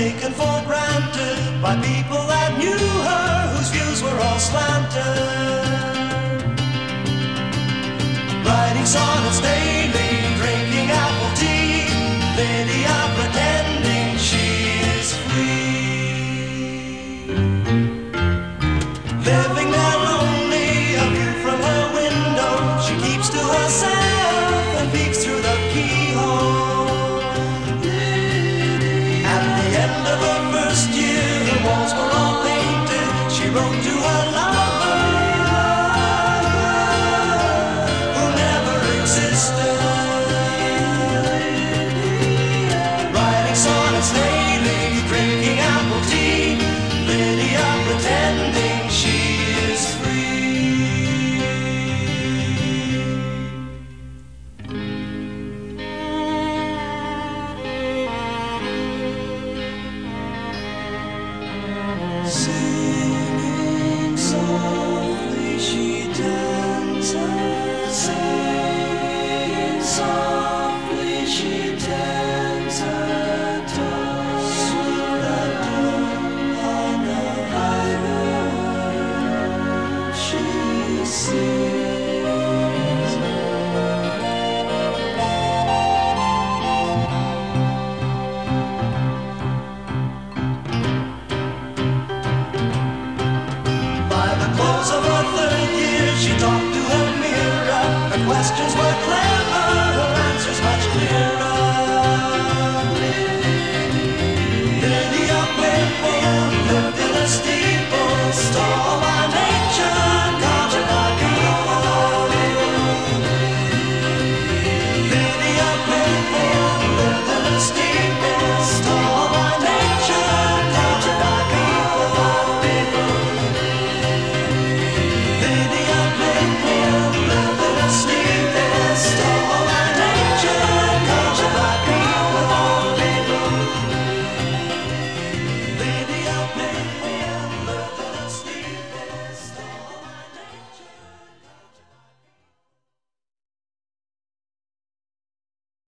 taken for granted by people that knew her, whose views were all slanted. Writing sonnets. Living dances.